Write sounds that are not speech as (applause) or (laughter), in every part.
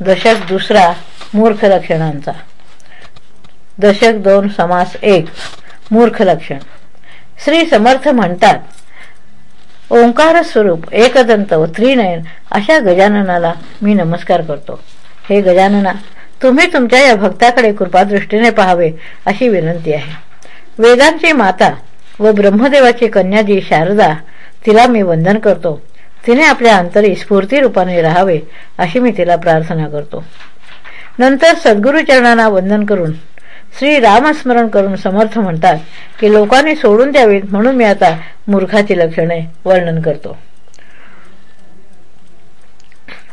दशक दुसरा मूर्ख लक्षणांचा. दशक दोन समास एक मूर्ख लक्षण. श्री समर्थ म्हणतात ओंकार स्वरूप एकदंत व त्रिनयन अशा गजाननाला मी नमस्कार करतो. हे गजानना तुम्ही तुमच्या या भक्ताकडे कृपादृष्टीने पाहावे अशी विनंती आहे. वेदांची माता व ब्रह्मदेवाची कन्या जी शारदा तिला मी वंदन करतो. तिने आपल्या अंतरी स्फूर्ती रूपाने राहावे अशी मी तिला प्रार्थना करतो. नंतर सद्गुरुचरणांना वंदन करून श्री रामस्मरण करून समर्थ म्हणतात की लोकांनी सोडून द्यावीत म्हणून मी आता मूर्खाची लक्षणे वर्णन करतो.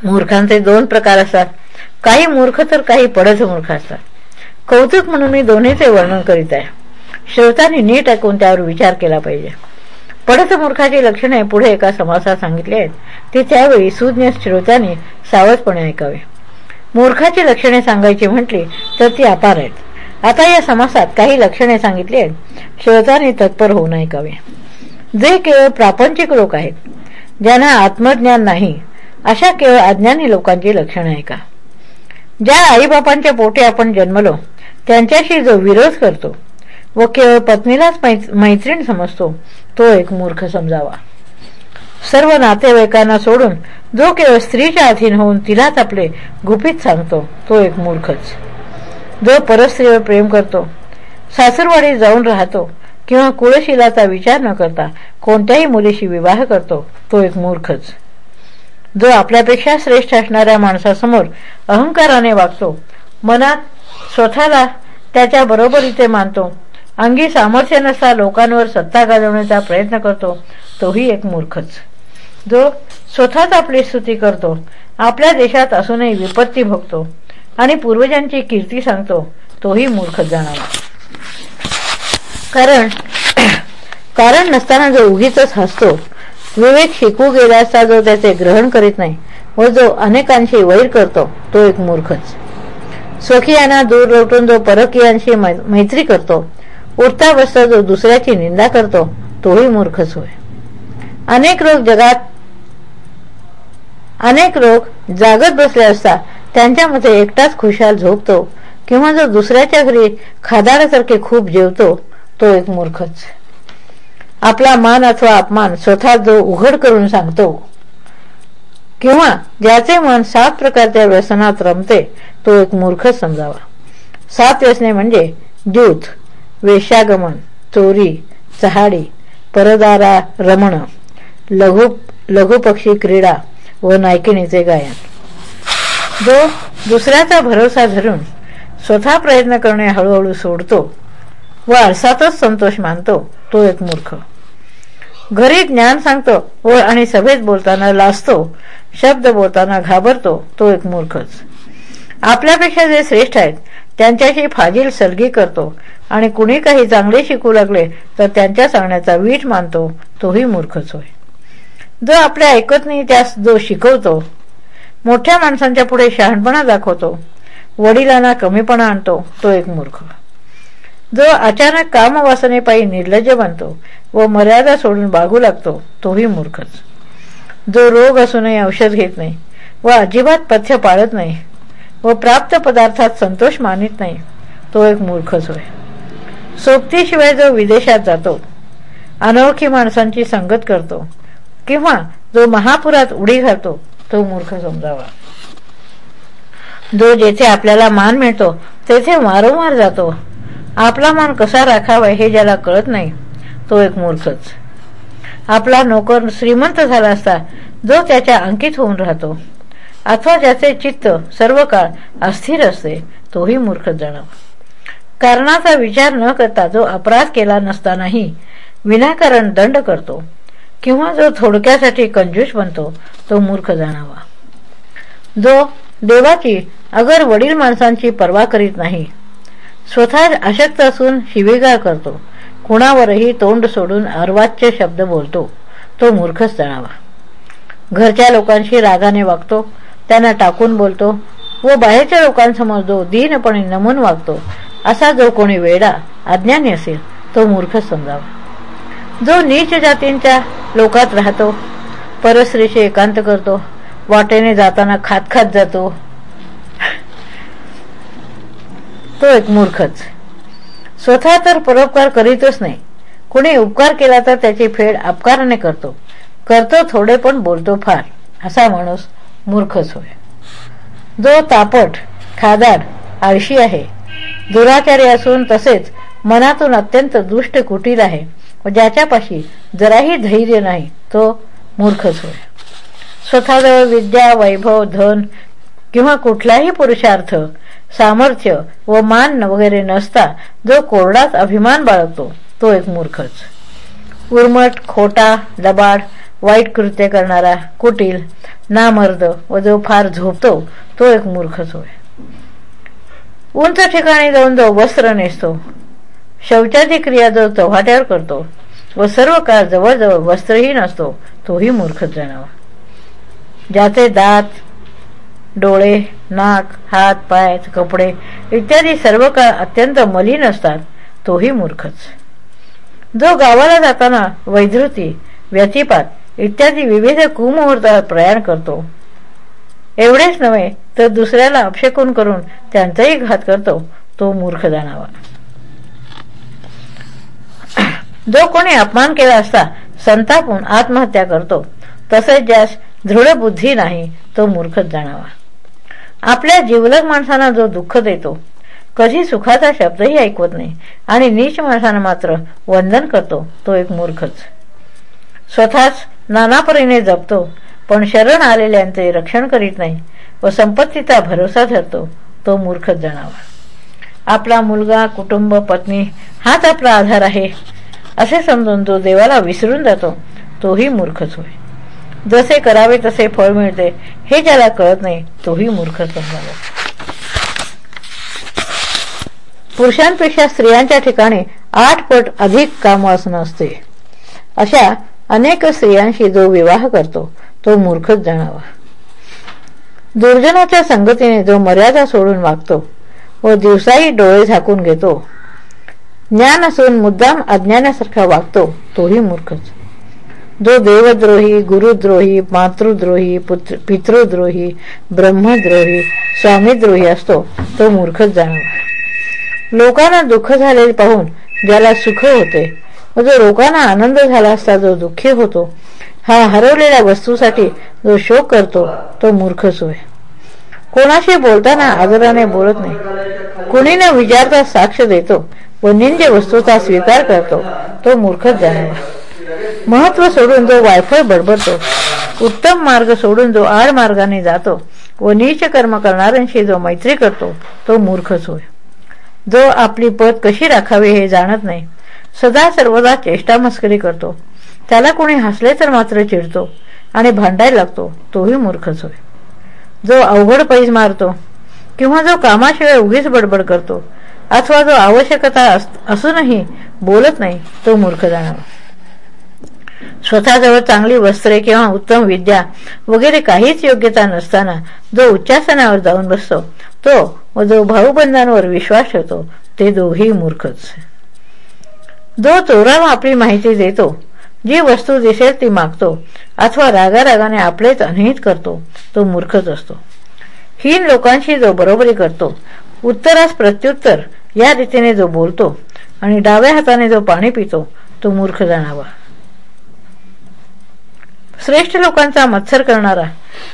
मूर्खांचे दोन प्रकार असतात. काही मूर्ख तर काही पडत मूर्ख असतात. कौतुक म्हणून मी दोन्हीचे वर्णन करीत आहे. श्रोतांनी नीट ऐकून त्यावर विचार केला पाहिजे. पडत मूर्खाची लक्षणे पुढे एका समासात सांगितली आहेत. ती त्यावेळी सुज्ञ श्रोत्याने सावधपणे ऐकावे. मूर्खाची लक्षणे सांगायची म्हटली तर ती अपार आहेत. आता या समासात काही लक्षणे सांगितली आहेत. श्रोतांनी तत्पर होऊन ऐकावे. जे केवळ प्रापंचिक लोक आहेत ज्यांना आत्मज्ञान नाही अशा केवळ अज्ञानी लोकांची लक्षणे ऐका. ज्या आईबापांच्या पोटे आपण जन्मलो त्यांच्याशी जो विरोध करतो व केवळ पत्नीलाच मैत्रीण समजतो. तो एक मूर्ख समजावा. सर्व नातेवाईकांना सोडून जो केवळ स्त्रीच्या अधीन होऊन तिलाच आपले गुपित सांगतो तो एक मूर्खच. जो परस्त्रीवर प्रेम करतो सासरवाडी जाऊन राहतो किंवा कुळशिलाचा विचार न करता कोणत्याही मुलीशी विवाह करतो तो एक मूर्खच. जो आपल्यापेक्षा श्रेष्ठ असणाऱ्या माणसासमोर अहंकाराने वागतो मनात स्वतःला त्याच्या बरोबरीचे मानतो अंगी सामर्थ्य नसता लोकांवर सत्ता गाजवण्याचा प्रयत्न करतो तोही एक मूर्खच. जो स्वतःच आपली स्तुती करतो आपल्या देशात असूनही विपत्ती भोगतो आणि पूर्वजांची कीर्ती सांगतो तोही मूर्ख जाणावा कारण कारण नसताना जो उगीच हसतो विवेक शिकू गेला असता जो त्याचे ग्रहण करीत नाही व जो अनेकांशी वैर करतो तो एक मूर्खच. स्वकीयांना दूर लोटून जो परकीयांशी मैत्री करतो उठता बसता जो दुसऱ्याची निंदा करतो तोही मूर्खच होय. अनेक रोग जगात अनेक रोग जागत बसले असता त्यांच्यामध्ये एकटाच खुशाल झोपतो किंवा जो दुसऱ्याच्या घरी खादाडासारखे खूप जेवतो तो एक मूर्खच. आपला मान अथवा अपमान स्वतः जो उघड करून सांगतो किंवा ज्याचे मन सात प्रकारच्या व्यसनात रमते तो एक मूर्खच समजावा. सात व्यसने म्हणजे द्यूत वेशागमन चोरी चहाडी परदारा रमण लघु लघुपक्षी क्रीडा व नायकिणीचे गायन. जो दुसऱ्याचा भरोसा धरून स्वतः प्रयत्न करणे हळूहळू सोडतो व आरसातच संतोष मानतो तो एक मूर्ख. घरी ज्ञान सांगतो व आणि सभेत बोलताना लाजतो शब्द बोलताना घाबरतो तो एक मूर्खच. आपल्यापेक्षा जे श्रेष्ठ आहेत त्यांच्याशी फाजील सलगी करतो आणि कुणी काही चांगले शिकू लागले तर त्यांच्या सांगण्याचा वीट मानतो तोही मूर्खच होय. जो आपल्या ऐकत नाही त्यास जो शिकवतो मोठ्या माणसांच्या पुढे शहाणपणा दाखवतो वडिलांना कमीपणा आणतो तो एक मूर्ख. जो अचानक कामवासनेपायी निर्लज्ज बनतो व मर्यादा सोडून बागू लागतो तोही मूर्खच. जो रोग असूनही औषध घेत नाही व अजिबात पथ्य पाळत नाही व प्राप्त पदार्थात संतोष मानित नाही तो एक मूर्खच होय. सोबतीशिवाय जो विदेशात जातो अनोळखी माणसांची संगत करतो किंवा जो महापुरात उडी घालतो तो मूर्ख समजावा. जो जेथे आपल्याला मान मिळतो तेथे वारंवार जातो. आपला मान कसा राखावा हे ज्याला कळत नाही तो एक मूर्खच. आपला नोकर श्रीमंत झाला असता जो त्याच्या अंकित होऊन राहतो. अथवा ज्याचे चित्त सर्व काळ अस्थिर असते तोही मूर्ख जाणावा. कारणाचा विचार न करता जो अपराध केला नसतानाही विनाकारण दंड करतो किंवा जो थोडक्यासाठी कंजूस बनतो तो मूर्ख जाणावा. जो देवाची अगर वडील माणसांची पर्वा करीत नाही स्वतः अशक्त असून शिवेगाळ करतो कुणावरही तोंड सोडून अर्वाच्य शब्द बोलतो तो मूर्खच जाणावा. घरच्या लोकांशी रागाने वागतो त्यांना टाकून बोलतो व बाहेरच्या लोकांसमोर जो दीनपणे नमून वागतो असा जो कोणी वेडा अज्ञानी असेल तो मूर्ख समजावा. जो नीच जातींच्या लोकात राहतो परस्त्रीशी एकांत करतो वाटेने जाताना खात खात जातो तो एक मूर्खच. स्वतः तर परोपकार करीतच नाही. कुणी उपकार केला तर त्याची फेड अपकाराने करतो. करतो थोडे पण बोलतो फार असा माणूस मूर्खच होय. जो तापट खादाड आळशी आहे दुराचारी असून तसेच मनातून अत्यंत दुष्ट कुटील आहे. व ज्याच्यापाशी जराही धैर्य नाही तो मूर्खच होय. स्वतःजवळ विद्या वैभव धन किंवा कुठलाही पुरुषार्थ सामर्थ्य व मान वगैरे नसता जो कोरडाच अभिमान बाळगतो तो एक मूर्खच. उर्मट खोटा दबाड वाईट कृत्य करणारा कुटील नामर्द व जो फार झोपतो तो एक मूर्खच होय. उंच ठिकाणी जाऊन जो वस्त्र नेसतो शौचाची क्रिया जो चव्हाट्यावर करतो व सर्व काळ जवळजवळ वस्त्रही नसतो तोही मूर्खच जाणावा ज्याचे दात डोळे नाक हात पाय कपडे इत्यादी सर्व काळ अत्यंत मलिन असतात तोही मूर्खच. जो गावाला जाताना वैधृती व्यतिपात इत्यादी विविध कुमुहूर्तात प्रयाण करतो एवढेच नव्हे तर दुसऱ्याला अपशकून करून त्यांचाही घात करतो तो मूर्ख जाणावा जो कोणी अपमान केला असता संतापून आत्महत्या करतो तसेच ज्यास दृढ बुद्धी नाही तो मूर्खच जाणावा आपल्या जीवलग माणसांना जो दुःख देतो कधी सुखाचा शब्दही ऐकवत नाही आणि नीच माणसांना मात्र वंदन करतो तो एक मूर्खच. स्वतःच नानापरीने जपतो पण शरण आलेल्यांचे रक्षण करीत नाही व संपत्तीचा भरोसा धरतो तो मूर्खच जणावा आपला मुलगा कुटुंब पत्नी हाच आपला आधार आहे असे समजून जो देवाला विसरून जातो तोही मूर्खच होय. जसे करावे तसे फळ मिळते हे ज्याला कळत नाही तोही मूर्ख समजावा पुरुषांपेक्षा स्त्रियांच्या ठिकाणी आठ पट अधिक काम असणं असते. अशा अनेक स्त्रियांशी जो विवाह करतो तो मूर्खच जाणावा दुर्जनाच्या संगतीने जो मर्यादा सोडून वागतो व दिवसाही डोळे झाकून घेतो ज्ञान असून मुद्दाम अज्ञानासारखा वागतो तोही मूर्खच. जो देवद्रोही गुरुद्रोही मातृद्रोही पितृद्रोही ब्रह्मद्रोही स्वामीद्रोही असतो तो मूर्खच जाणावा लोकांना दुःख झालेले पाहून ज्याला सुख होते व जो लोकांना आनंद झाला असता जो दुःखी होतो हा हरवलेल्या वस्तूसाठी जो शोक करतो तो मूर्खच होय कोणाशी बोलताना आदराने बोलत नाही. कुणी न विचारता साक्ष देतो व निंज वस्तूचा स्वीकार करतो तो मूर्खच जाणावा महत्त्व सोडून जो वायफळ बडबडतो उत्तम मार्ग सोडून जो आड मार्गाने जातो व नीच कर्म करणाऱ्यांशी जो मैत्री करतो तो मूर्खच होय जो आपली पद कशी राखावी हे जाणत नाही सदा सर्वदा चेष्टा मस्करी करतो. त्याला कोणी हसले तर मात्र चिडतो आणि भांडायला लागतो. तोही मूर्खच होय. जो अवघड पैज मारतो किंवा जो कामाशिवाय उगीच बडबड करतो अथवा जो आवश्यकता असूनही बोलत नाही तो मूर्ख जाणावा स्वतःजवळ चांगली वस्त्रे किंवा उत्तम विद्या वगैरे काहीच योग्यता नसताना जो उच्चासनावर जाऊन बसतो तो व जो भाऊबंधांवर विश्वास ठेवतो ते दोघेही मूर्खच. जो चोराला आपली माहिती देतो जी वस्तू दिसेल ती मागतो अथवा रागारागाने आपलेच अनहित करतो तो मूर्खच असतो. हीन लोकांशी जो बरोबरी करतो उत्तरास प्रत्युत्तर या रीतीने जो बोलतो आणि डाव्या हाताने जो पाणी पितो तो मूर्ख जाणावा. श्रेष्ठ लोकांचा मत्सर करणारा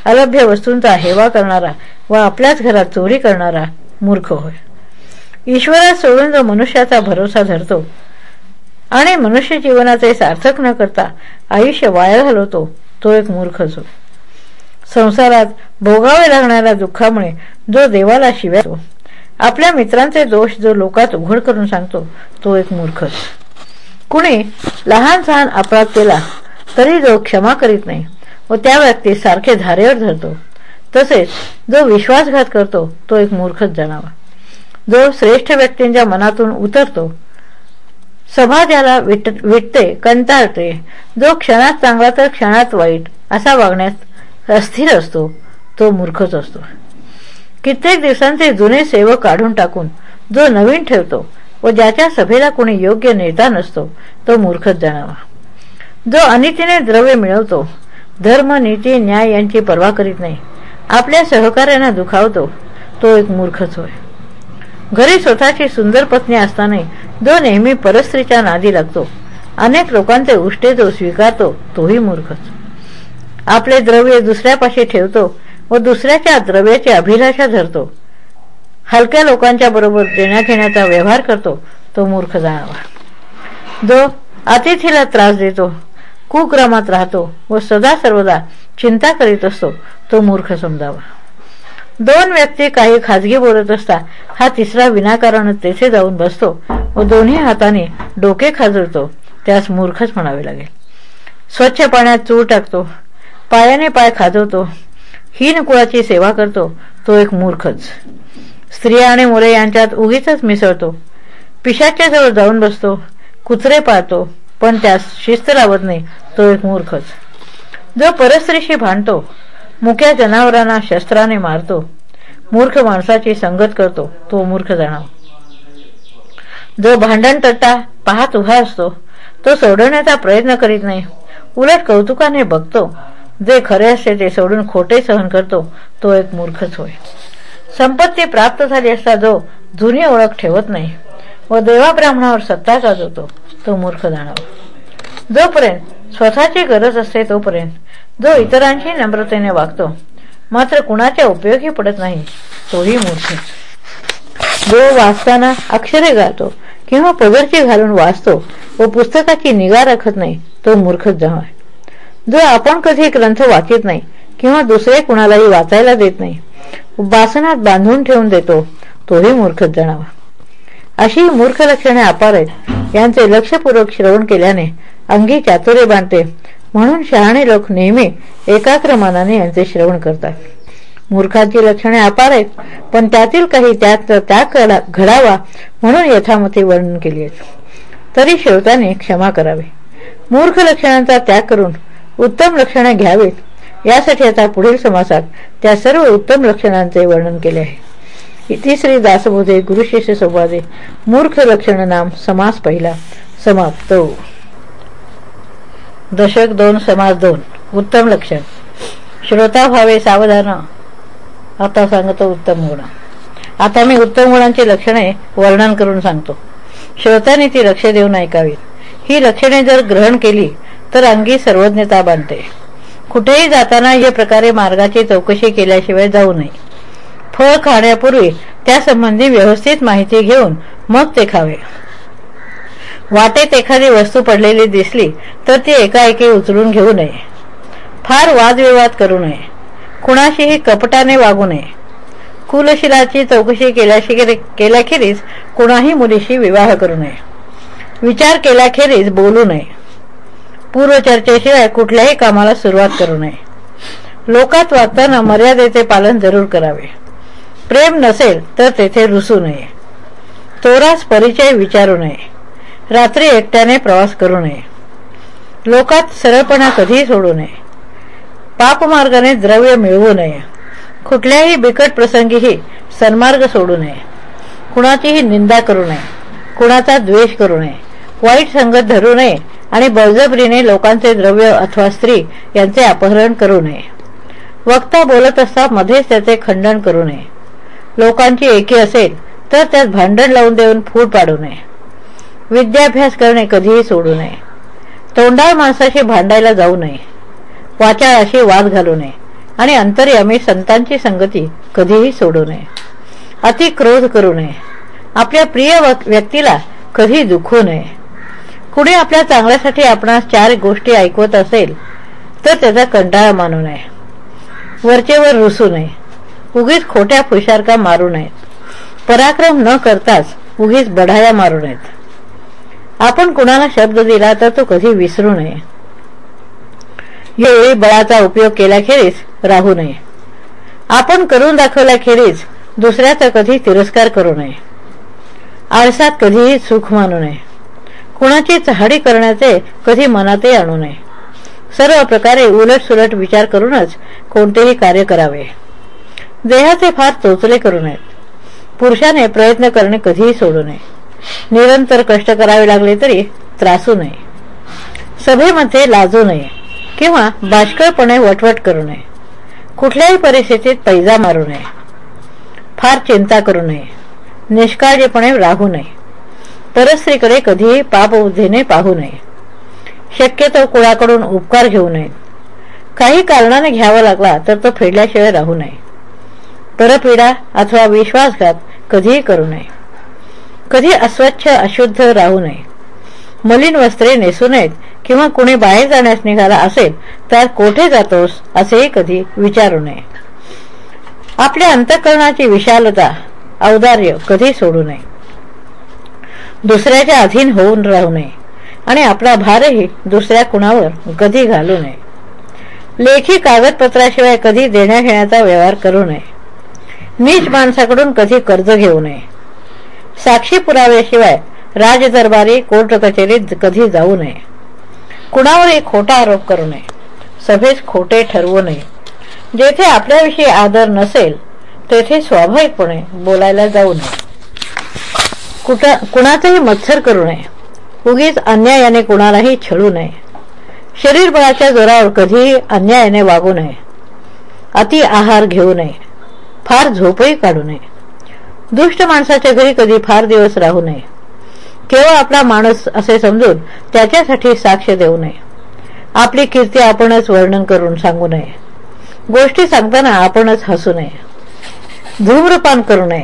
अलभ्य वस्तूंचा हेवा करणारा व आपल्याच घरात चोरी करणारा मूर्ख होय. ईश्वरात सोडून जो मनुष्याचा भरोसा धरतो आणि मनुष्य जीवनाचे सार्थक न करता आयुष्य वाया घालवतो तो एक मूर्खच होय संसारात भोगावे लागणाऱ्या दुःखामुळे जो देवाला शिव्यातो आपल्या मित्रांचे दोष जो लोकात उघड करून सांगतो तो एक मूर्खच कुणी लहान सहान अपराध केला तरी जो क्षमा करीत नाही व त्या व्यक्ती सारखे धारेवर धरतो तसेच जो विश्वासघात करतो तो एक मूर्खच जाणावा जो श्रेष्ठ व्यक्तींच्या मनातून उतरतो सभा ज्याला विटते कंटाळते. जो क्षणात चांगला तर क्षणात वाईट असा वागण्यात अस्थिर असतो तो मूर्खच असतो. कित्येक दिवसांचे जुने सेवक काढून टाकून जो नवीन ठेवतो व ज्याच्या सभेला कोणी योग्य नेता नसतो तो मूर्खच जाणावा जो अनितीने द्रव्य मिळवतो धर्म नीती न्याय यांची पर्वा करीत नाही आपल्या सहकार्यांना दुखावतो तो एक मूर्खच होय. घरी स्वतःची सुंदर पत्नी असतानाही जो नेहमी परस्त्रीच्या नादी लागतो अनेक लोकांचे उष्टे जो स्वीकारतो तोही मूर्खच. आपले द्रव्य दुसऱ्यापाशी ठेवतो व दुसऱ्याच्या द्रव्याची अभिलाषा धरतो. हलक्या लोकांच्या बरोबर देण्याघेण्याचा व्यवहार करतो तो मूर्ख जाणावा. जो अतिथीला त्रास देतो कुक्रमात राहतो व सदा सर्वदा चिंता करीत असतो तो मूर्ख समजावा. दोन व्यक्ती काही खाजगी बोलत असता हा तिसरा विनाकारण तेथे जाऊन बसतो व दोन्ही हाताने डोके खाजळतो त्यास मूर्खच म्हणावे लागेल. स्वच्छ पाण्यात चूळ टाकतो. पायाने पाय खाजवतो. हीन कुळाची सेवा करतो. तो एक मूर्खच. स्त्रिया आणि मुले यांच्यात उगीच मिसळतो. पिशाच्या जवळ जाऊन बसतो. कुत्रे पाळतो. पण त्यास शिस्त लावत नाही. तो एक मूर्खच. जो परस्त्रीशी भांडतो मुक्या जनावरांना शस्त्राने मारतो मूर्ख माणसाची संगत करतो तो मूर्ख जाणाव जो भांडण तट्टा पाहत उभा असतो. तो सोडवण्याचा प्रयत्न करीत नाही. उलट कौतुकाने बघतो. जे खरे असते ते सोडून खोटे सहन करतो. तो एक मूर्खच होय. संपत्ती प्राप्त झाली असता जो जुनी ओळख ठेवत नाही व देवा ब्राह्मणावर सत्ता गाजवतो तो मूर्ख जाणावा जोपर्यंत स्वतःची गरज असते तोपर्यंत जो इतरांशी नम्रतेने वागतो मात्र कुणाच्या उपयोगी पडत नाही तोही मूर्ख. जो वाचताना अक्षरे गातो किंवा पदरची घालून वाचतो व पुस्तकाची निगा राखत नाही तो मूर्खच जमाय जो आपण कधी ग्रंथ वाचित नाही किंवा दुसरे कुणालाही वाचायला देत नाही वासनात बांधून ठेवून देतो तोही मूर्खच जणावा. अशी मूर्ख लक्षणे अपार आहेत. यांचे लक्षपूर्वक श्रवण केल्याने अंगी चातुर्य बांधते. म्हणून शहाणे लोक नेहमी एकाग्र मानाने यांचे श्रवण करतात. मूर्खाची लक्षणे अपार आहेत. पण त्यातील काही त्यात त्याग घडावा म्हणून यथामती वर्णन केली आहेत तरी शेवटाने क्षमा करावी. मूर्ख लक्षणांचा त्याग करून उत्तम लक्षणे घ्यावीत. यासाठी आता पुढील समासात त्या सर्व उत्तम लक्षणांचे वर्णन केले आहे. तिसरी दासबोधे गुरुशिष्य संवादे. मूर्ख लक्षण नाम समास पहिला. समाप्त. दशक दोन समास दोन. उत्तम लक्षण. श्रोता व्हावे सावधान. आता सांगतो उत्तम गुण. आता मी उत्तम गुणांची लक्षणे वर्णन करून सांगतो. श्रोत्याने ती लक्ष देऊन ऐकावीत ही लक्षणे जर ग्रहण केली तर अंगी सर्वज्ञता बांधते. कुठेही जाताना या प्रकारे मार्गाची चौकशी केल्याशिवाय जाऊ नये. फळ खाण्यापूर्वी त्यासंबंधी व्यवस्थित माहिती घेऊन मग ते खावे. वाटेत एखादी वस्तू पडलेली दिसली तर ती एकाएकी उचलून घेऊ नये. फार वादविवाद करू नये. कुणाशीही कपटाने वागू नये. कुलशिलाची चौकशी केल्याखेरीज कुणाही मुलीशी विवाह करू नये. विचार केल्याखेरीज बोलू नये. पूर्वचर्चेशिवाय कुठल्याही कामाला सुरुवात करू नये. लोकात वागताना मर्यादेचे पालन जरूर करावे. प्रेम नसेल तर तेथे रुसू नये. चोरास परिचय विचारू नये. रात्री एकट्याने प्रवास करू नये. लोकात सरळपणा कधीही सोडू नये. पापमार्गाने द्रव्य मिळवू नये. कुठल्याही बिकट प्रसंगीही सन्मार्ग सोडू नये. कुणाचीही निंदा करू नये. कुणाचा द्वेष करू नये. वाईट संगत धरू नये आणि बळजबरीने लोकांचे द्रव्य अथवा स्त्री यांचे अपहरण करू नये. वक्ता बोलत असता मध्येच त्याचे खंडन करू नये. लोकांची एकी असेल तर त्यात भांडण लावून देऊन फूट पाडू नये. विद्याभ्यास करणे कधीही सोडू नये. तोंडाळ माणसाशी भांडायला जाऊ नये. वाचाळाशी वाद घालू नये. आणि अंतर्यामी संतांची संगती कधीही सोडू नये. अति क्रोध करू नये. आपल्या प्रिय व्यक्तीला कधी दुखू नये. कुणी आपल्या चांगल्यासाठी आपणास चार गोष्टी ऐकवत असेल तर त्याचा कंटाळा मानू नये. वरचेवर रुसू नये. उगीच खोट्या फुशारका मारू नयेत. पराक्रम न करताच उगीच बढाया मारू नयेत. आपण कुणाला शब्द दिला तर तो कधी विसरू नये. यावेळी बळाचा उपयोग केल्याखेरीज राहू नये. आपण करून दाखवल्याखेरीज दुसऱ्याचा कधी तिरस्कार करू नये. आळसात कधीही सुख मानू नये. कुणाची चहाडी करण्याचे कधी मनातही आणू नये. सर्व प्रकारे उलट सुलट विचार करूनच कोणतेही कार्य करावे. देहाचे फार चोचले करू नयेत पुरुषाने प्रयत्न करणे कधीही सोडू नये. निरंतर कष्ट करावे लागले तरी त्रासू नये. सभेमध्ये लाजू नये. किंवा बाष्कळपणे वटवट करू नये. कुठल्याही परिस्थितीत पैजा मारू नये. फार चिंता करू नये. निष्काळजीपणे राहू नये. परस्त्रीकडे कधीही पापबुद्धीने पाहू नये. शक्यतो कुळाकडून उपकार घेऊ नयेत काही कारणाने घ्यावा लागला तर तो फेडल्याशिवाय राहू नये. परपीडा अथवा विश्वासघात कधीही करू नये. कधी अस्वच्छ अशुद्ध राहू नये. मलिन वस्त्रे नेसू नयेत किंवा कुणी बाहेर जाण्यास निघाला असेल तर कोठे जातोस असेही कधी विचारू नये. आपल्या अंतकरणाची विशालता औदार्य कधी सोडू नये. दुसऱ्याच्या अधीन होऊन राहू नये आणि आपला भारही दुसऱ्या कुणावर कधी घालू नये. लेखी कागदपत्राशिवाय कधी देण्याघेण्याचा व्यवहार करू नये. नीच माणसाकडून कधी कर्ज घेऊ नये. साक्षी पुराव्याशिवाय राजदरबारी कोर्ट कचेरीत कधी जाऊ नये. कुणावरही खोटा आरोप करू नये. सभेत खोटे ठरवू नये. जेथे आपल्याविषयी आदर नसेल तेथे स्वाभाविकपणे बोलायला जाऊ नये. कुणाचंही मत्सर करू नये. उगीच अन्यायाने कुणालाही छळू नये. शरीरबळाच्या जोरावर कधीही अन्यायाने वागू नये. अति आहार घेऊ नये. फार झोपही काढू नये. दुष्ट माणसाच्या घरी कधी फार दिवस राहू नये. केवळ आपला माणूस असे समजून त्याच्यासाठी साक्ष देऊ नये. आपली कीर्ती आपणच वर्णन करून सांगू नये. गोष्टी सांगताना आपणच हसू नये. धूम्रपान करू नये.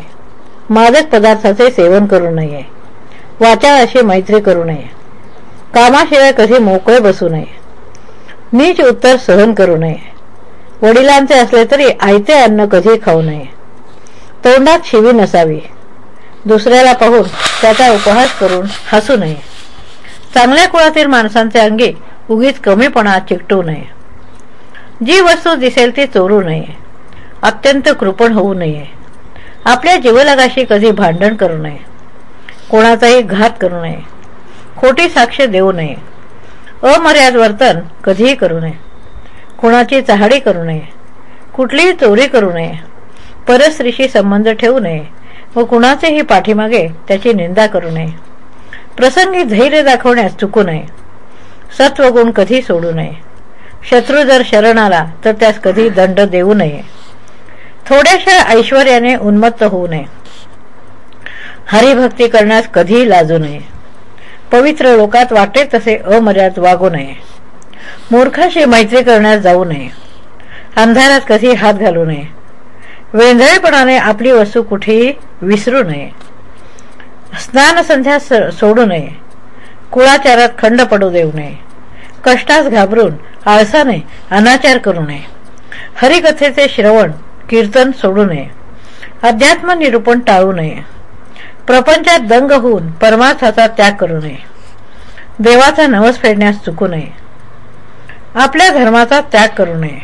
मादक पदार्थाचे सेवन करू नये. वाचाळाशी मैत्री करू नये. कामाशिवाय कधी मोकळे बसू नये. नीच उत्तर सहन करू नये. वडिलांचे असले तरी आयते अन्न कधी खाऊ नये. तोंडात शिवी नसावी. दुसऱ्याला पाहून त्याचा उपहास करून हसू नये. चांगल्या कुळातील माणसांचे अंगी उगीच कमीपणा चिकटू नये. जी वस्तू दिसेल ती चोरू नये. अत्यंत कृपण होऊ नये. आपल्या जीवलगाशी कधी भांडण करू नये. कोणाचाही घात करू नये. खोटी साक्ष देऊ नये. अमर्याद वर्तन कधीही करू नये. कोणाची चहाडी करू नये. कुठलीही चोरी करू नये. परस्त्रीशी संबंध ठेवू नये. व कुणाचेही पाठीमागे त्याची निंदा करू नये. प्रसंगी धैर्य दाखवण्यास चुकू नये. सत्वगुण कधी सोडू नये. शत्रू जर शरण आला तर त्यास कधी दंड देऊ नये. थोड्याशा ऐश्वर्याने उन्मत्त होऊ नये. हरिभक्ती करण्यास कधीही लाजू नये. पवित्र लोकात वाटे तसे अमर्याद वागू नये. मूर्खाशी मैत्री करण्यास जाऊ नये. अंधारात कधी हात घालू नये. वेंधळेपणाने आपली वस्तू कुठेही विसरू नये. स्नान संध्या सोडू नये. कुळाचारात खंड पडू देऊ नये. कष्टास घाबरून आळसाने अनाचार करू नये. हरिकथेचे श्रवण कीर्तन सोडू नये. अध्यात्म निरूपण टाळू नये. प्रपंचात दंग होऊन परमार्थाचा त्याग करू नये. देवाचा नवस फेडण्यास चुकू नये. आपल्या धर्माचा त्याग करू नये.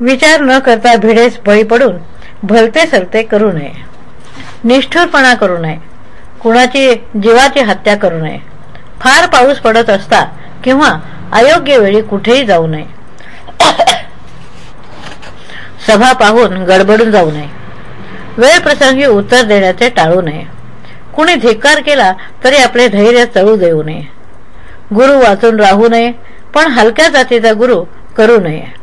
विचार न करता भिडेस बळी पडून भलते सरते करू नये. निष्ठुरपणा करू नये. कुणाची जीवाची हत्या करू नये. फार पाऊस पडत असता किंवा अयोग्य वेळी कुठेही जाऊ नये. सभा पाहून गडबडून जाऊ नये. वेळ प्रसंगी उत्तर देण्याचे टाळू नये. कुणी धिक्कार केला तरी आपले धैर्य चळू देऊ नये. गुरु वाचून राहू नये पण हलक्या जातीचा गुरु करू नये.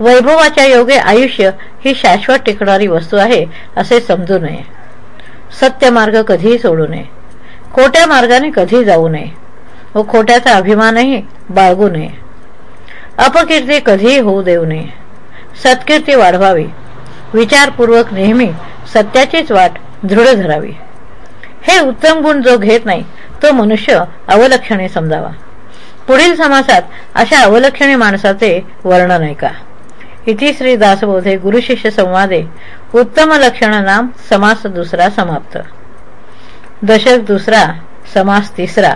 वैभवाच्या योगे आयुष्य ही शाश्वत टिकणारी वस्तू आहे असे समजू नये. सत्य मार्ग कधीही सोडू नये. खोट्या मार्गाने कधी जाऊ नये. व खोट्याचा अभिमानही बाळगू नये. अपकीर्ती कधीही होऊ देऊ नये. सत्कीर्ती वाढवावी. विचारपूर्वक नेहमी सत्याचीच वाट दृढ धरावी. हे उत्तम गुण जो घेत नाही तो मनुष्य अवलक्षणे समजावा. पुढील समासात अशा अवलक्षणी माणसाचे वर्णन आहे का इति श्री दासबोधे गुरुशिष्य संवादे। उत्तम लक्षण नाम समास दुसरा समाप्त। दशक दुसरा समास तिसरा।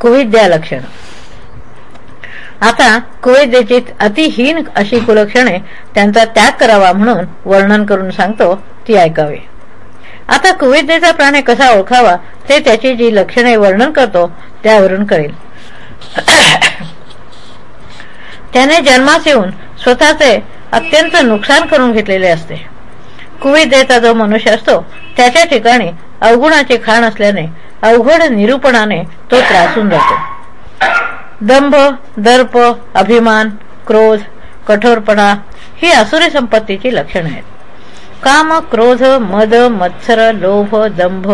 कुविद्या लक्षण। आता कुवेद्याची अतिहीन अशी कुलक्षणे त्यांचा त्याग करावा म्हणून वर्णन करून सांगतो ती ऐकावी. आता कुविद्येचा प्राणी कसा ओळखावा ते त्याची जी लक्षणे वर्णन करतो त्यावरून करेल (coughs) त्याने जन्मास येऊन स्वतःचे अत्यंत नुकसान करून घेतलेले असते. कुविद्येचा जो मनुष्य असतो त्याच्या ठिकाणी अवगुणाचे खाण असल्याने अवघड निरूपणाने तो त्रासून जातो. दंभ दर्प अभिमान क्रोध कठोरपणा ही असुरी संपत्तीची लक्षणे आहेत. काम क्रोध मद मत्सर लोभ दंभ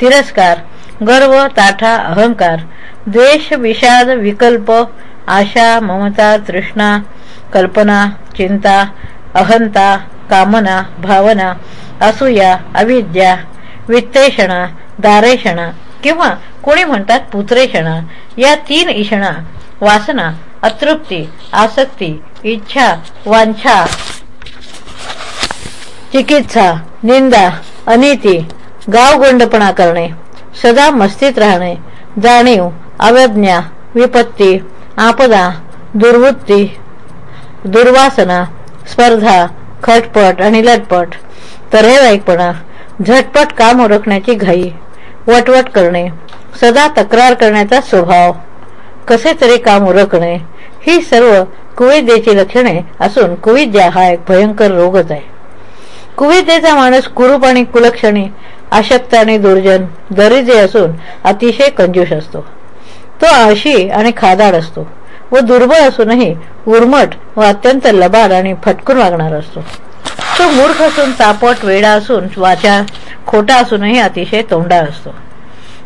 तिरस्कार गर्व ताठा अहंकार द्वेष विषाद विकल्प आशा ममता तृष्णा कल्पना चिंता अहंता कामना भावना असूया अविद्या वित्तेषणा दारेषणा किंवा कोणी म्हणतात पुत्रेषणा या तीन इषणा वासना अतृप्ती आसक्ती इच्छा वांछा चिकित्सा निंदा अनिती गावगोंडपणा करणे सदा मस्तीत राहणे जाणीव अवज्ञा विपत्ती आपदा दुर्वृत्ती दुर्वासना स्पर्धा खटपट आणि लटपट. तरेवाईकपणा झटपट काम ओळखण्याची घाई वटवट करणे सदा तक्रार करण्याचा स्वभाव. कसे तरी काम उरकणे ही सर्व कुविद्येची लक्षणे असून कुविद्या हा एक भयंकर रोगच आहे. कुविद्येचा माणूस कुरूप आणि कुलक्षणी आशक्त आणि दुर्जन दरिद्री असून अतिशय कंजूष असतो. तो आळशी आणि खादाड असतो. व दुर्बळ असूनही उर्मट व अत्यंत लबाड आणि फटकून वागणार असतो. तो मूर्ख असून तापट वेडा असून वाचा खोटा असूनही अतिशय तोंडा असतो.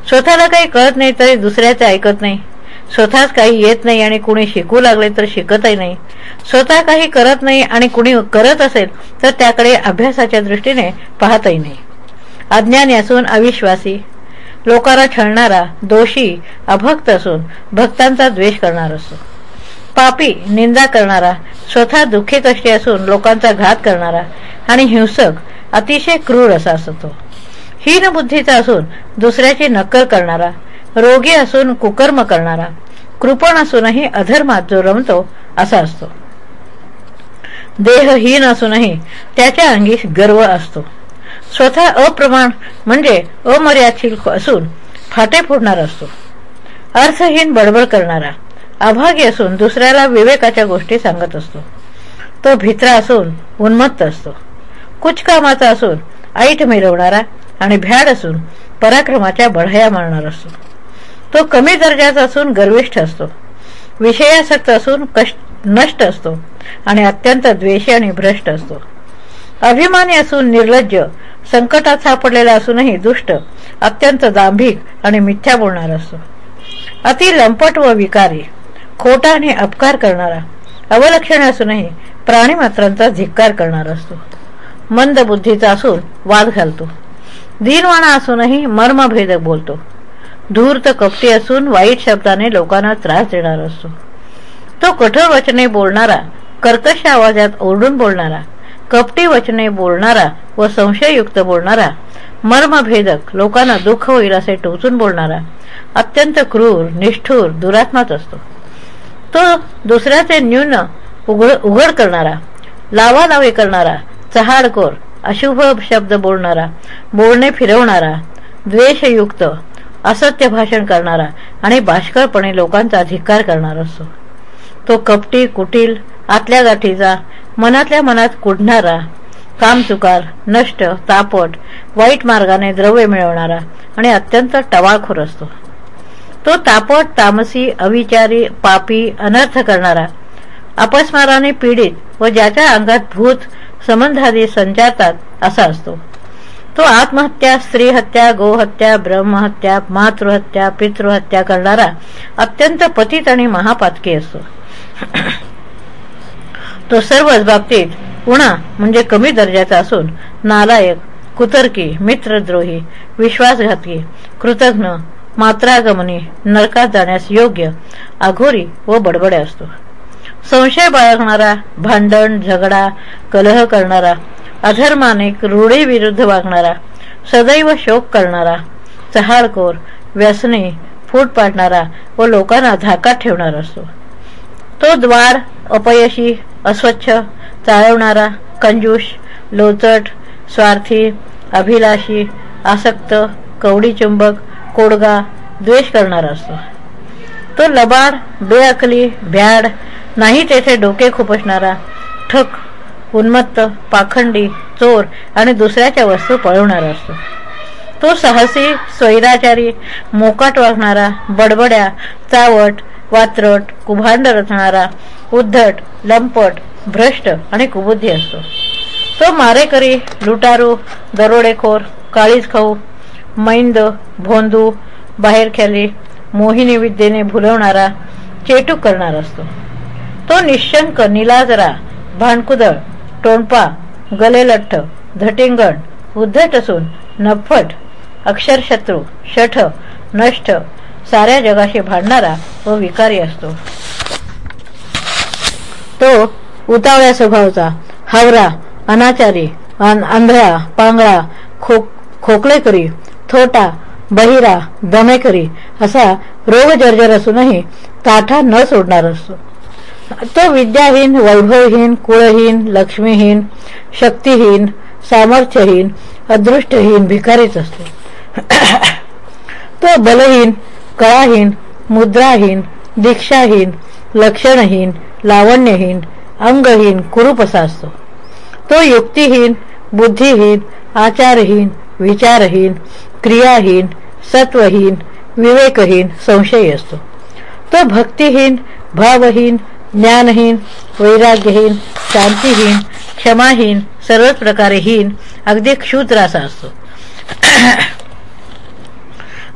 स्वतःला काही कळत नाही तरी दुसऱ्याचे ऐकत नाही. स्वतःच काही येत नाही आणि कुणी शिकू लागले तर शिकतही नाही. स्वतः काही करत नाही आणि कुणी करत असेल तर त्याकडे अभ्यासाच्या दृष्टीने पाहतही नाही. अज्ञानी असून अविश्वासी लोकांना छळणारा दोषी अभक्त असून भक्तांचा द्वेष करणार असतो. पापी निंदा करणारा स्वतः दुःखी कष्टी असून लोकांचा घात करणारा आणि हिंसक अतिशय क्रूर असा असतो. हीन बुद्धीचा असून दुसऱ्याची नक्कल करणारा रोगी असून कुकर्म करणारा कृपण असूनही अधर्मात जो रमतो असा असतो. देहहीन असूनही त्याच्या अंगी गर्व असतो. स्वतः अप्रमाण म्हणजे अमर्यादशील असून फाटे फोडणारा असतो. अर्थहीन बडबड करणारा अभागी असून दुसऱ्याला विवेकाच्या गोष्टी सांगत असतो. तो भित्रा असून उन्मत्त असतो. कुचकामाचा असून ऐट मिरवणारा आणि भ्याड असून पराक्रमाच्या बढया मारणार असतो. तो कमी दर्जाचा असून गर्विष्ठ असतो. विषयासक्त असून कष्ट नष्ट असतो आणि अत्यंत द्वेषी आणि भ्रष्ट असतो. अभिमानी असून निर्लज्ज संकटात सापडलेला असूनही दुष्ट अत्यंत दांभिक आणि मिथ्या बोलणार असतो. अति लंपट व विकारी खोटा आणि अपकार करणारा अवलक्षण असूनही प्राणीमात्रांचा धिक्कार करणारा असतो. मंद बुद्धीचा असून वाद घालतो. दिनवाणा असूनही मर्मभेदक बोलतो. धूर्त कपटी असून वाईट शब्दाने लोकांना त्रास देणार असतो. तो कठोर वचने बोलणारा कर्कश आवाजात ओरडून बोलणारा कपटी वचने बोलणारा व संशययुक्त बोलणारा मर्मभेदक लोकांना दुःख होईल असे टोचून बोलणारा अत्यंत क्रूर निष्ठूर दुरात्माच असतो. तो दुसऱ्याचे न्यून उघड उघड करणारा लावालावे करणारा चहाडकोर अशुभ शब्द बोलणारा बोलणे फिरवणारा द्वेषयुक्त असत्य भाषण करणारा आणि बाष्कळपणे लोकांचा धिक्कार करणारा असतो तो कपटी कुटील आतल्या गाठीचा मनातल्या मनात कुढणारा कामचुकार नष्ट तापट वाईट मार्गाने द्रव्य मिळवणारा आणि अत्यंत टवाळखोर असतो. तो तापट तामसी अविचारी पापी अनर्थ करणारा. अपस्माराने पीडित व ज्याच्या अंगात भूत संबंधादी संचारतात असा असतो. तो आत्महत्या स्त्रीहत्या गोहत्या ब्रह्महत्या मातृहत्या पितृहत्या करणारा अत्यंत पतित आणि महापातकी असतो. (clears throat) तो सर्वच बाबतीत उणा म्हणजे कमी दर्जाचा असून नालायक कुतर्की मित्रद्रोही विश्वासघातकी कृतज्ञ मात्रागमनी नरकात जाण्यास योग्य अघोरी व बडबडे असतो. संशय बाळगणारा भांडण झगडा कलह करणारा अधर्माने रूढीविरुद्ध वागणारा सदैव शोक करणारा चहाळखोर व्यसनी फूट पाडणारा व लोकांना धाकात ठेवणारा असतो. तो द्वार अपयशी अस्वच्छ चाळवणारा कंजूष लोचट स्वार्थी अभिलाषी आसक्त कवडी चुंबक कोडगा द्वेष करणारा असतो. तो लबाड बेअकली भ्याड नाही तेथे डोके खुपसणारा ठक उन्मत्त पाखंडी चोर आणि दुसऱ्याच्या वस्तू पळवणारा असतो. तो साहसी स्वैराचारी मोकाट वागणारा बडबड्या चावट वात्रट कुभांड रचणारा उद्धट लंपट भ्रष्ट आणि कुबुद्धी असतो. तो मारेकरी लुटारू दरोडेखोर काळीज खाऊ मैंद भोंदू बाहेरख्याली मोहिनी विद्येने भुलवणारा चेटूक करणारा असतो. तो निशंक निलाजरा भांडकुदळ टोणपा गलेलठ्ठ धटिंगण उद्धट असून नफट अक्षरशत्रू शठ नष्ट साऱ्या जगाशी भांडणारा व विकारी असतो. तो उतावळ्या स्वभावचा हावरा अनाचारी आंधळा पांगळा खो खोकलेकरी थोटा बहिरा दमेकरी असा रोग जर्जर असूनही ताठा न सोडणार असतो. तो विद्याहीन वैभवहीन कुळहीन लक्ष्मीहीन शक्तीहीन सामर्थ्यहीन अदृष्टहीन भिकारीच असतो. तो बलहीन कळाहीन मुद्राहीन दीक्षाहीन लक्षणहीन लावण्यहीन अंगहीन कुरूप असा असतो. तो युक्तिहीन बुद्धिहीन आचारहीन विचारहीन क्रियाहीन सत्वहीन विवेकहीन संशयी असतो. तो भक्तिहीन भावहीन ज्ञानहीन वैराग्यहीन शांतीहीन क्षमाहीन सर्वच प्रकारे हीन अगदी क्षुद्र असा असतो. (clears throat)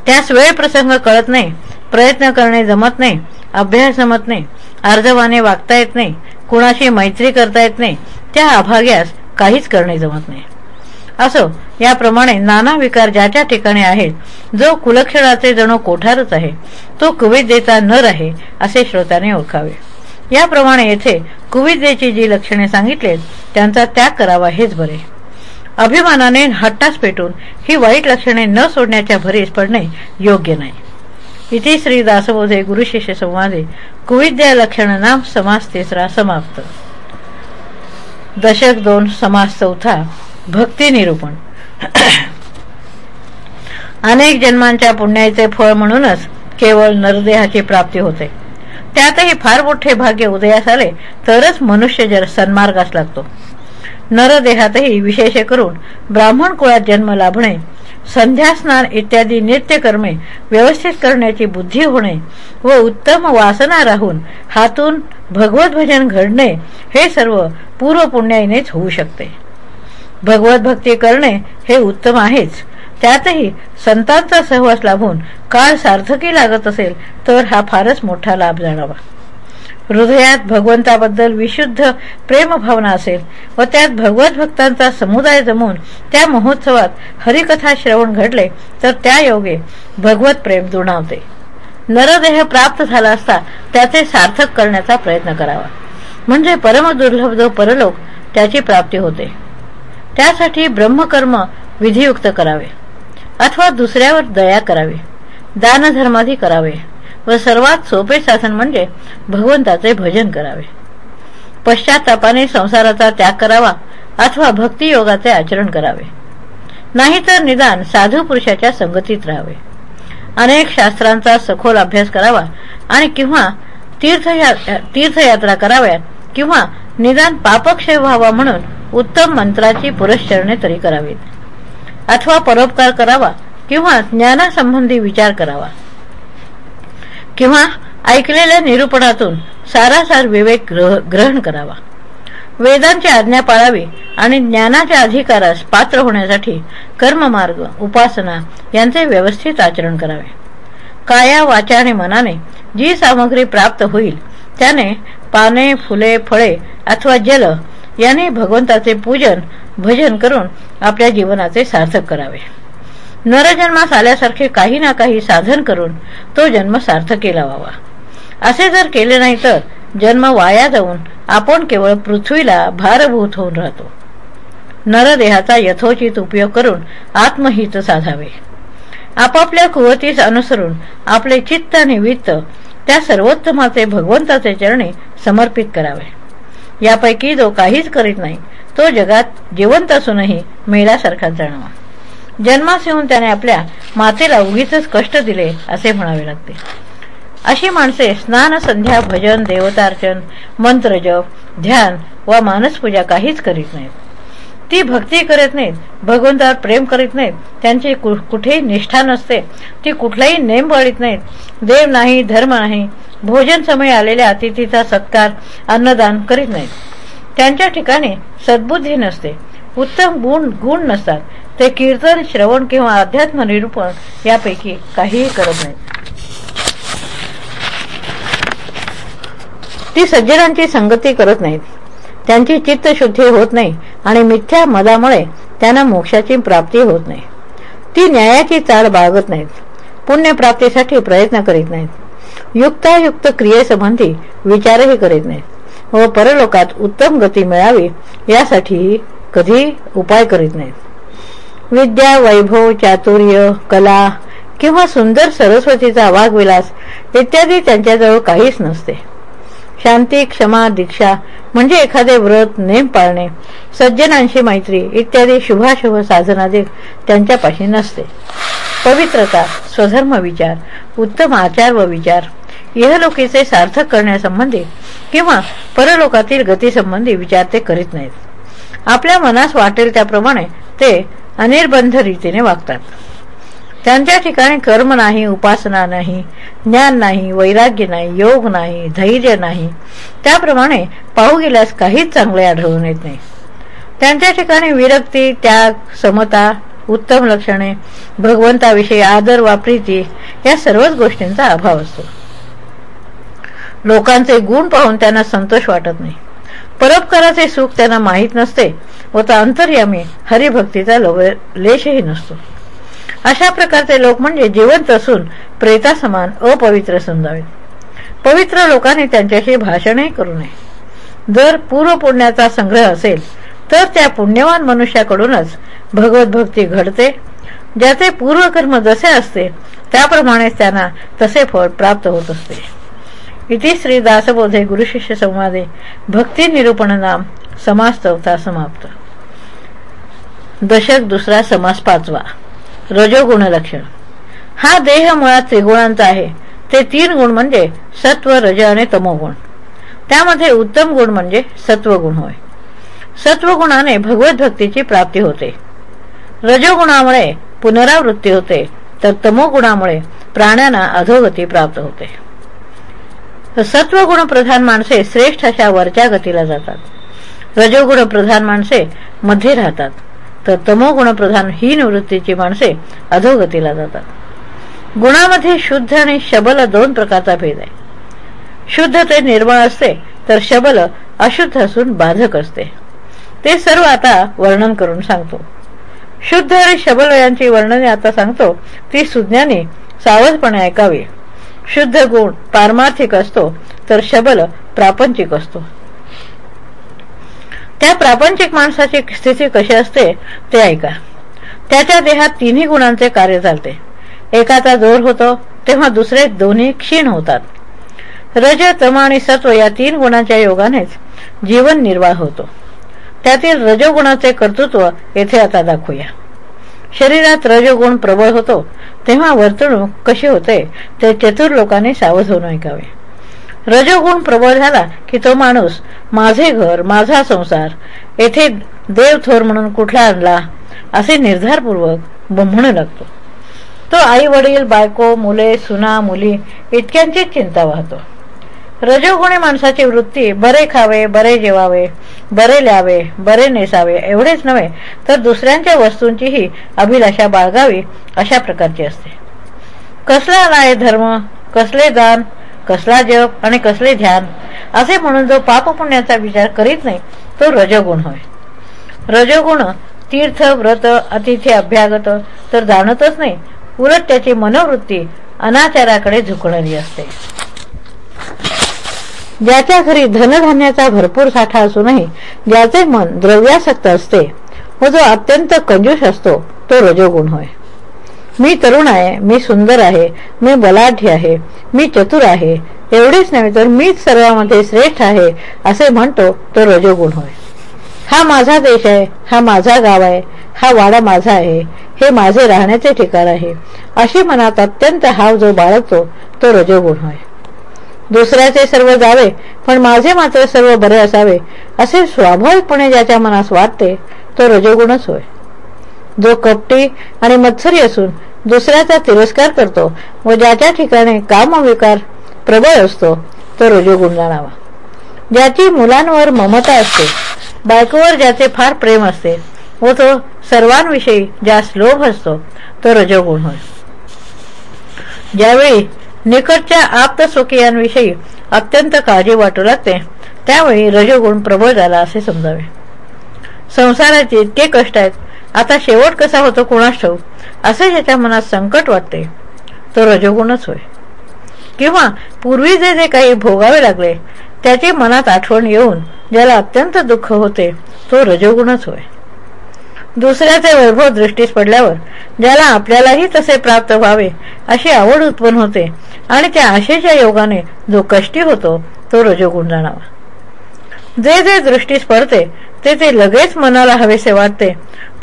त्यास वेळ प्रसंग कळत नाही प्रयत्न करणे जमत नाही अभ्यास जमत नाही अर्धवाने वागता येत नाही कुणाशी मैत्री करता येत नाही त्या अभाग्यास काहीच करणे जमत नाही. असो याप्रमाणे नाना विकार ज्याच्या ठिकाणी आहेत जो कुलक्षणाचे जणू कोठारच आहे तो कुविद्येचा नर आहे असे श्रोत्याने ओळखावे. याप्रमाणे येथे कुविद्येची जी लक्षणे सांगितलेत त्यांचा त्याग करावा हेच बरे. अभिमानाने हट्टास पेटून ही वाईट लक्षणे न सोडण्याच्या भरीस पडणे योग्य नाही. इथे श्री दासबोधे गुरुशिष्य संवादे कुविद्या लक्षण नाम समास तिसरा समाप्त. दशक दोन समास चौथा भक्ती निरूपण. अनेक जन्मांच्या पुण्याचे फळ म्हणूनच केवळ नरदेहाची प्राप्ती होते. त्यातही फार मोठे भाग्य उदयास आले तरच मनुष्य जर सन्मार्गास लागतो. नरदेहातही विशेष करून ब्राह्मण कुळात जन्म लाभणे संध्यास्नान इत्यादी नित्यकर्मे व्यवस्थित करण्याची बुद्धी होणे व उत्तम वासना राहून हातून भगवत भजन घडणे हे सर्व पूर्व पुण्याईनेच होऊ शकते. भगवत भक्ती करणे हे उत्तम आहेच. त्यातही संतांचा सहवास लाभून काळ सार्थकी लागत असेल तर हा फारच मोठा लाभ जाणावा. हृदयात भगवंताबद्दल विशुद्ध प्रेमभावना असेल व त्यात भगवत भक्तांचा समुदाय जमून त्या महोत्सवात हरिकथा श्रवण घडले तर त्या योगे भगवत प्रेम दुणावते. नरदेह प्राप्त झाला असता त्याचे सार्थक करण्याचा प्रयत्न करावा. म्हणजे परमदुर्लभ जो परलोक त्याची प्राप्ती होते. त्यासाठी ब्रह्मकर्म विधियुक्त करावे अथवा दुसऱ्यावर दया करावी दानधर्माधी करावे व सर्वात सोपे साधन म्हणजे भगवंताचे भजन करावे. पश्चातापाने संसाराचा त्याग करावा अथवा भक्तियोगाचे आचरण करावे. नाहीतर निदान साधू पुरुषाच्या संगतीत राहावे. अनेक शास्त्रांचा सखोल अभ्यास करावा आणि किंवा तीर्थया तीर्थयात्रा कराव्यात किंवा निदान पापक्षय व्हावा म्हणून उत्तम मंत्राची पुरस्चरणे तरी करावीत. अथवा परोपकार करावा किंवा ज्ञानासंबंधी विचार करावा. किंवा ऐकलेल्या निरूपणातून सारासार विवेक ग्रहण करावा. वेदांची आज्ञा पाळावी आणि ज्ञानाच्या अधिकारास पात्र होण्यासाठी कर्ममार्ग उपासना यांचे व्यवस्थित आचरण करावे. काया वाचा आणि मनाने जी सामग्री प्राप्त होईल त्याने पाने फुले फळे अथवा जल यांनी भगवंताचे पूजन भजन करून आपल्या जीवनाचे सार्थक करावे. नरजन्मास आल्यासारखे काही ना काही साधन करून तो जन्म केला व्हावा असे जर केले नाही तर जन्म वाया जाऊन आपण केवळ पृथ्वीला भारभूत होऊन राहतो. नरदेहाचा यथोचित उपयोग करून आत्महित साधावे. आपापल्या कुवतीस अनुसरून आपले चित्त आणि वित्त त्या सर्वोत्तमाचे भगवंताचे चरणी समर्पित करावे. यापैकी जो काहीच करीत नाही तो जगात जिवंत असूनही मेल्यासारखाच जाणावा. जन्मास येऊन त्याने आपल्या मातेला उगीच कष्ट दिले असे म्हणावे लागते. अशी माणसे स्नान संध्या भजन देवतार्चन मंत्रजप ध्यान व मानसपूजा काहीच करीत नाहीत. ती भक्ती करत नाहीत भगवंतावर प्रेम करीत नाहीत त्यांची कुठेही निष्ठा नसते ती कुठलाही नेम पाळीत नाहीत. देव नाही धर्म नाही भोजन समय आलेल्या अतिथीचा सत्कार अन्नदान करीत नाहीत. त्यांच्या ठिकाणी सद्बुद्धी नसते उत्तम गुण गुण नसतात. ते कीर्तन श्रवण किंवा अध्यात्म निरूपण यापैकी काहीही करत नाहीत. ती सज्जनांची संगती करत नाहीत. त्यांची चित्तशुद्धी होत नाही आणि मिथ्या मदामुळे त्यांना मोक्षाची प्राप्ती होत नाही. ती न्यायाची चाल बाळगत नाहीत. पुण्यप्राप्तीसाठी प्रयत्न करीत नाहीत. युक्तायुक्त क्रियेसंबंधी विचारही करीत नाहीत. व परलोकात उत्तम गती मिळावी यासाठी कधी उपाय करीत नाहीत. विद्या वैभव चातुर्य कला किंवा सुंदर सरस्वतीचा वाघविलास इत्यादी त्यांच्याजवळ काहीच नसते. शांती क्षमा दीक्षा म्हणजे एखादे व्रत नेम पाळणे सज्जनांशी मैत्री इत्यादी शुभाशुभ साधनादे त्यांच्यापाशी नसते. पवित्रता स्वधर्म विचार उत्तम आचार व विचार इहलोकीचे सार्थक करण्यासंबंधी किंवा परलोकातील गतीसंबंधी विचार ते करीत नाहीत. आपल्या मनास वाटेल त्याप्रमाणे ते अनिर्बंध रीतीने वागतात. त्यांच्या ठिकाणी कर्म नाही उपासना नाही ज्ञान नाही वैराग्य नाही योग नाही धैर्य नाही. त्याप्रमाणे पाहू गेल्यास काहीच चांगले आढळून येत नाही. त्यांच्या ठिकाणी विरक्ती त्याग समता उत्तम लक्षणे भगवंताविषयी आदर वाप्रीती या सर्वच गोष्टींचा अभाव असतो. लोकांचे गुण पाहून त्यांना संतोष वाटत नाही. परोपकाराचे सुख त्यांना माहीत नसते व तो अंतर्यामी हरिभक्तीचा लेशही नसतो. अशा प्रकारचे लोक म्हणजे जिवंत असून प्रेतासमान अपवित्र समजावेत पवित्र लोकांनी त्यांच्याशी भाषणही करू नये. जर पूर्व पुण्याचा संग्रह असेल तर त्या पुण्यवान मनुष्याकडूनच भगवत भक्ती घडते ज्याचे पूर्वकर्म जसे असते त्याप्रमाणेच त्यांना तसे फळ प्राप्त होत असते. इति श्री दासबोधे गुरुशिष्य संवादे. भक्ती निरूपण नाम समास चौथा समाप्त. दशक दुसरा समास पाचवा. रजोगुण लक्षण हा देह मुळात त्रिगुणांचा आहे. ते तीन गुण म्हणजे सत्व रज आणि तमोगुण. त्यामध्ये उत्तम गुण म्हणजे सत्वगुण होय. सत्वगुणाने भगवत भक्तीची प्राप्ती होते. रजोगुणामुळे पुनरावृत्ती होते तर तमोगुणामुळे प्राण्यांना अधोगती प्राप्त होते. सत्वगुण प्रधान माणसे श्रेष्ठ अशा वरच्या गतीला जातात. रजोगुण प्रधान माणसे मध्ये राहतात. तर तमोगुणप्रधान ही निवृत्तीची माणसे अधोगतीला जातात. गुणामध्ये शुद्ध आणि शबल दोन प्रकारचा भेद आहे. शुद्ध ते निर्मळ असते तर शबल अशुद्ध असून बाधक असते. ते सर्व आता वर्णन करून सांगतो. शुद्ध आणि शबल यांची वर्णने आता सांगतो ती सुज्ञाने सावधपणे ऐकावी. शुद्ध गुण पारमार्थिक असतो तर शबल प्रापंचिक असतो. त्या प्रापंचिक माणसाची स्थिती कशी असते ते ऐका. त्याच्या देहात तिन्ही गुणांचे कार्य चालते. एकाचा जोर होतो तेव्हा दुसरे दोन्ही क्षीण होतात. रज तम आणि सत्व या तीन गुणांच्या योगानेच जीवन निर्वाह होतो. त्यातील रजोगुणाचे कर्तृत्व येथे आता दाखवूया. शरीरात रजोगुण प्रबळ होतो तेव्हा वर्तणूक कशी होते ते चतुर लोकांनी सावध होऊन ऐकावे. रजोगुण प्रबळ झाला की तो माणूस माझे घर माझा संसार येथे देव थोर म्हणून कुठला आणला? असे निर्धारपूर्वक म्हणू लागतो. तो आई वडील बायको मुले सुना मुली इतक्यांचीच चिंता वाहतो. रजोगुणी माणसाची वृत्ती बरे खावे बरे जेवावे बरे ल्यावे बरे नेसावे एवढेच नव्हे तर दुसऱ्यांच्या वस्तूंचीही अभिलाषा बाळगावी अशा प्रकारची असते. कसला नाय धर्म कसले दान कसला जप आणि कसले ध्यान? असे म्हणून जो पाप पुण्याचा विचार करीत नाही तो रजगुण होय. रजगुण तीर्थ व्रत अतिथी अभ्यागत तर जाणतच नाही. उलट त्याची मनोवृत्ती अनाचाराकडे झुकणारी असते. ज्याच्या घरी धनधान्याचा भरपूर साठा असूनही ज्याचे मन द्रव्यासक्त असते व जो अत्यंत कंजूष असतो तो रजोगुण होय. मी तरुण आहे मी सुंदर आहे मी बलाढ्य आहे मी चतुर आहे. एवढेच नव्हे तर मीच सर्वांमध्ये श्रेष्ठ आहे असे म्हणतो तो रजोगुण होय. हा माझा देश आहे हा माझा गाव आहे हा वाडा माझा आहे हे माझे राहण्याचे ठिकाण आहे. अशी मनात अत्यंत हाव जो बाळगतो तो रजोगुण होय. दुसऱ्याचे सर्व जावे पण माझे मात्र सर्व बरे असावे असे स्वाभाविकपणे ज्याच्या मनास वाटते तो रजोगुणच होय. जो कपटी आणि मत्सरी असून दुसऱ्याचा तिरस्कार करतो व ज्याच्या ठिकाणी कामविकार प्रबळ असतो तो रजोगुण जाणावा. ज्याची मुलांवर ममता असते बायकोवर ज्याचे फार प्रेम असते व तो सर्वांविषयी ज्यास लोभ असतो तो रजोगुण होय. ज्यावेळी निकटच्या आप्तसुखियांविषयी अत्यंत काळजी वाटू लागते त्यावेळी रजोगुण प्रबळ झाला असे समजावे. संसाराचे इतके कष्ट आहेत आता शेवट कसा होतो कुणास ठाऊक? असे ज्याच्या मनात संकट वाटते. तो रजोगुणच होय. किंवा पूर्वी जे जे काही भोगावे लागले त्याची मनात आठवण येऊन ज्याला अत्यंत दुःख होते तो रजोगुणच होय. दुसऱ्याचे वैभव दृष्टीस पडल्यावर ज्याला आपल्यालाही तसे प्राप्त व्हावे अशी आवड उत्पन्न होते आणि त्या आशेच्या योगाने जो कष्टी होतो तो रजोगुण जाणावा. जे जे दृष्टीस पडते ते ते लगेच मनाला हवेसे वाटते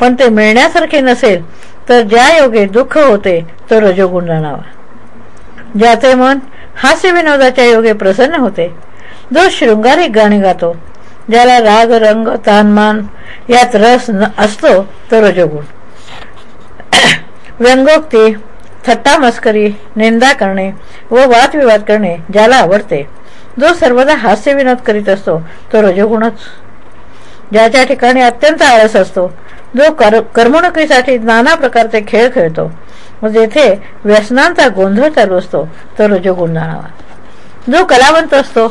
पण ते मिळण्यासारखे नसेल तर ज्या योगे दुःख होते तो रजोगुण जाणावा ज्याचे मन हास्य विनोदाच्या योगे प्रसन्न होते जो शृंगारिक गाणे गातो ज्याला राग रंग तानमान यात रस असतो तो रजोगुण व्यंगोक्ती थट्टा मस्करी निंदा करणे व वादविवाद करणे ज्याला आवडते जो सर्वदा हास्य विनोद करीत असतो तो रजोगुणच. ज्याच्या ठिकाणी अत्यंत आळस असतो जो कर करमणुकीसाठी नाना प्रकारचे खेळ खेळतो व जेथे व्यसनांचा गोंधळ चालू असतो तो रजोगुण जाणावा जो कलावंत असतो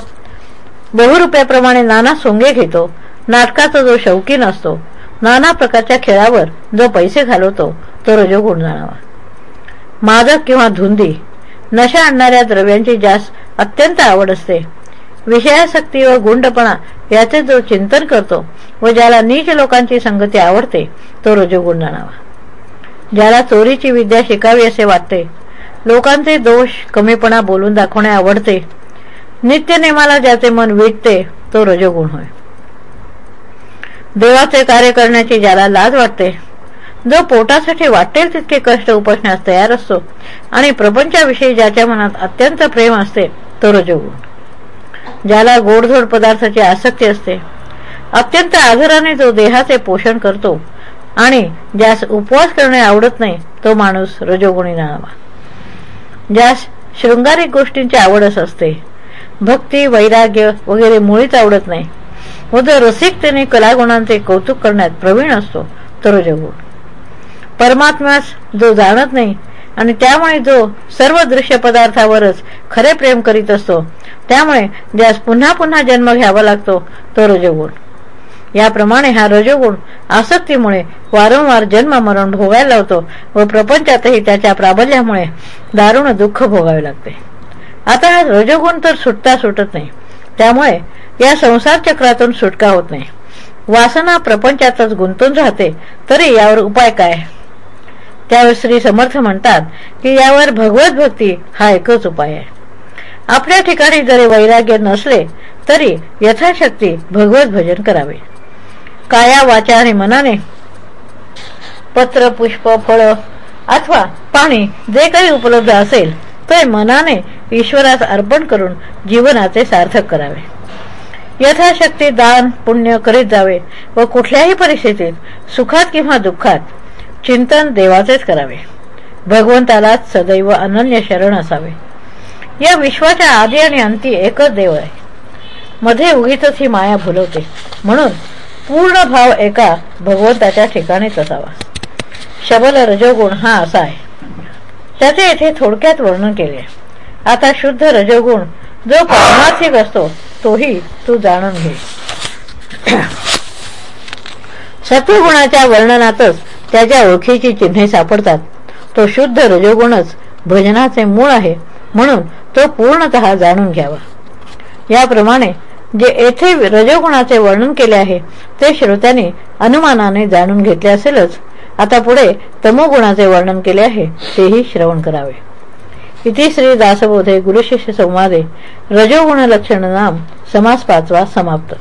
बहुरुपयाप्रमाणे नाना सोंगे घेतो नाटकाचा जो शौकीन असतो नाना प्रकारच्या खेळावर जो पैसे घालवतो तो रजोगुण जाणावा मादक किंवा धुंदी नशा आणणाऱ्या द्रव्यांची जास्त अत्यंत आवड असते विषयासक्ती व गुंडपणा याचे जो चिंतन करतो व ज्याला नीच लोकांची संगती आवडते तो रजोगुण जाणावा ज्याला चोरीची विद्या शिकावी असे वाटते लोकांचे दोष कमीपणा बोलून दाखवणे आवडते नित्यनेमाला ज्याचे मन विटते तो रजोगुण होय. देवाचे कार्य करण्याची ज्याला लाज वाटते जो पोटासाठी वाटेल तितके कष्ट उपसण्यास तयार असतो आणि प्रपंचाविषयी ज्याच्या मनात अत्यंत प्रेम असते तो रजोगुण. ज्याला गोडधोड पदार्थाची आसक्ती असते. अत्यंत आदराने जो देहाचे पोषण करतो आणि ज्यास उपवास करणे आवडत नाही तो माणूस रजोगुणी नावा ज्यास शृंगारिक गोष्टींची आवडच असते. भक्ती वैराग्य वगैरे मुळीच आवडत नाही. व जो रसिकतेने कलागुणांचे कौतुक करण्यात प्रवीण असतो तो रजगुण. परमात्म्यास जो जाणत नाही आणि त्यामुळे जो सर्व दृश्य पदार्थावरच खरे प्रेम करीत असतो त्यामुळे ज्यास पुन्हा पुन्हा जन्म घ्यावा लागतो तो रजोगुण. याप्रमाणे हा रजोगुण आसक्तीमुळे वारंवार जन्म मरण भोगायला लावतो व प्रपंचातही त्याच्या प्राबल्यामुळे दारुण दुःख भोगावे लागते. आता हा रजोगुण तर सुटता सुटत नाही. त्यामुळे या संसार चक्रातून सुटका होत नाही. वासना प्रपंचातच गुंतून राहते तरी यावर उपाय काय? त्यावर श्री समर्थ म्हणतात की यावर भगवत भक्ती हा एकच उपाय आहे. आपल्या ठिकाणी जरी वैराग्य नसले तरी यथाशक्ती भगवत भजन करावे. काया वाचा आणि मनाने. पत्र पुष्प फळ अथवा पाणी जे काही उपलब्ध असेल ते मनाने ईश्वरास अर्पण करून जीवनाचे सार्थक करावे. यथाशक्ती दान पुण्य करीत जावे व कुठल्याही परिस्थितीत सुखात किंवा दुःखात चिंतन देवाचेच करावे. भगवंतालाच सदैव अनन्य शरण असावे. या विश्वाच्या आधी आणि अंती एकच देव आहे. मध्ये उगीच ही माया भुलवते. म्हणून पूर्ण भाव एका भगवंताच्या ठिकाणीच असावा. शबल रजोगुण हा असा आहे. त्याचे येथे थोडक्यात वर्णन केले. आता शुद्ध रजोगुण जो पारमार्थिक असतो तोही तू जाणून घे. (clears throat) सत्वगुणाच्या वर्णनातच त्याच्या ओळखीची चिन्हे सापडतात. तो शुद्ध रजोगुणच भजनाचे मूळ आहे म्हणून तो पूर्णत जाणून घ्यावा. याप्रमाणे जे येथे रजोगुणाचे वर्णन केले आहे ते श्रोत्याने अनुमानाने जाणून घेतले असेलच. आता पुढे तमोगुणाचे वर्णन केले आहे तेही श्रवण करावे. इति श्री दासबोधे गुरुशिष्य संवादे. रजोगुण लक्षण नाम समास पाचवा समाप्त.